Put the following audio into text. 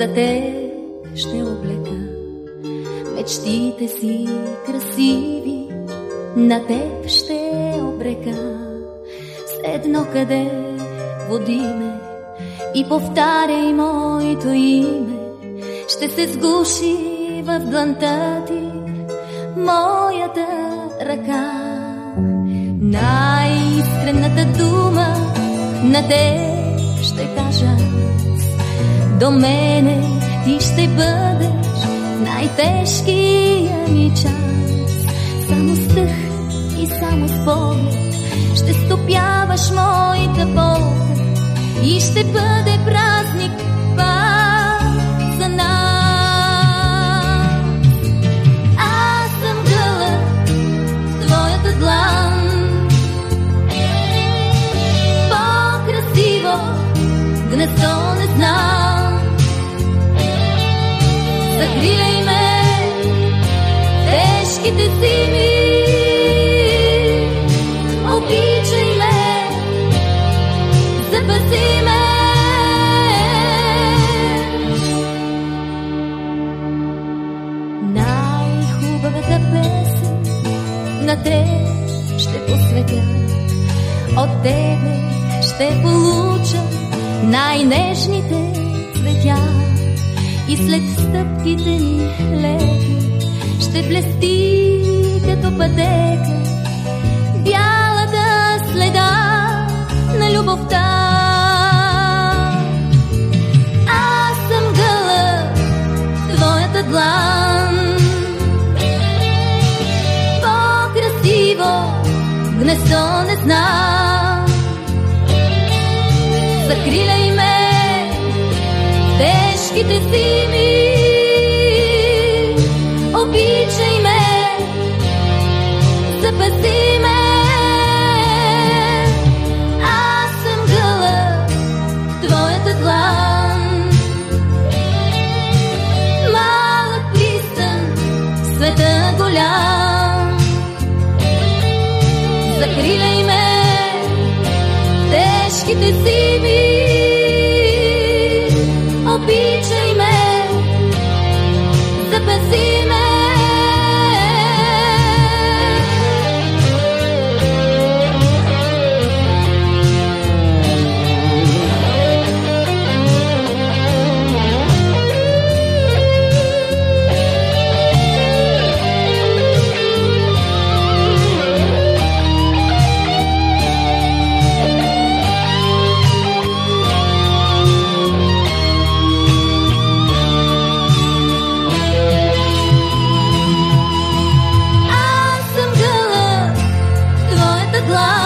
за те ще облека мечтите си красиви, на теб ще обрека. С едно къде води ме и повтаряй моето име, ще се сгуши в дланта ти моята ръка. Най-искрената дума на теб ще кажа до мене ти ще бъдеш най-тежкия ми час. Само стъх и само с поглед ще стопяваш моята болка и ще бъде празник Закриляй ме, тежките зими. Обичай ме, запази ме. Най-хубавата песен на те ще посветя. От тебе ще получа най-нежните цветя. И след стъпките ни леки ще блести като пътека бялата следа на любовта. Аз съм гълъб, твоята длан. По-красиво гнездо не знам. Закриляй ме, тежките зими. Обичай ме, запази ме. Аз съм гълъб, твоята длан. Малък пристан, света голям. Закриляй ме, тежките зими. see твоята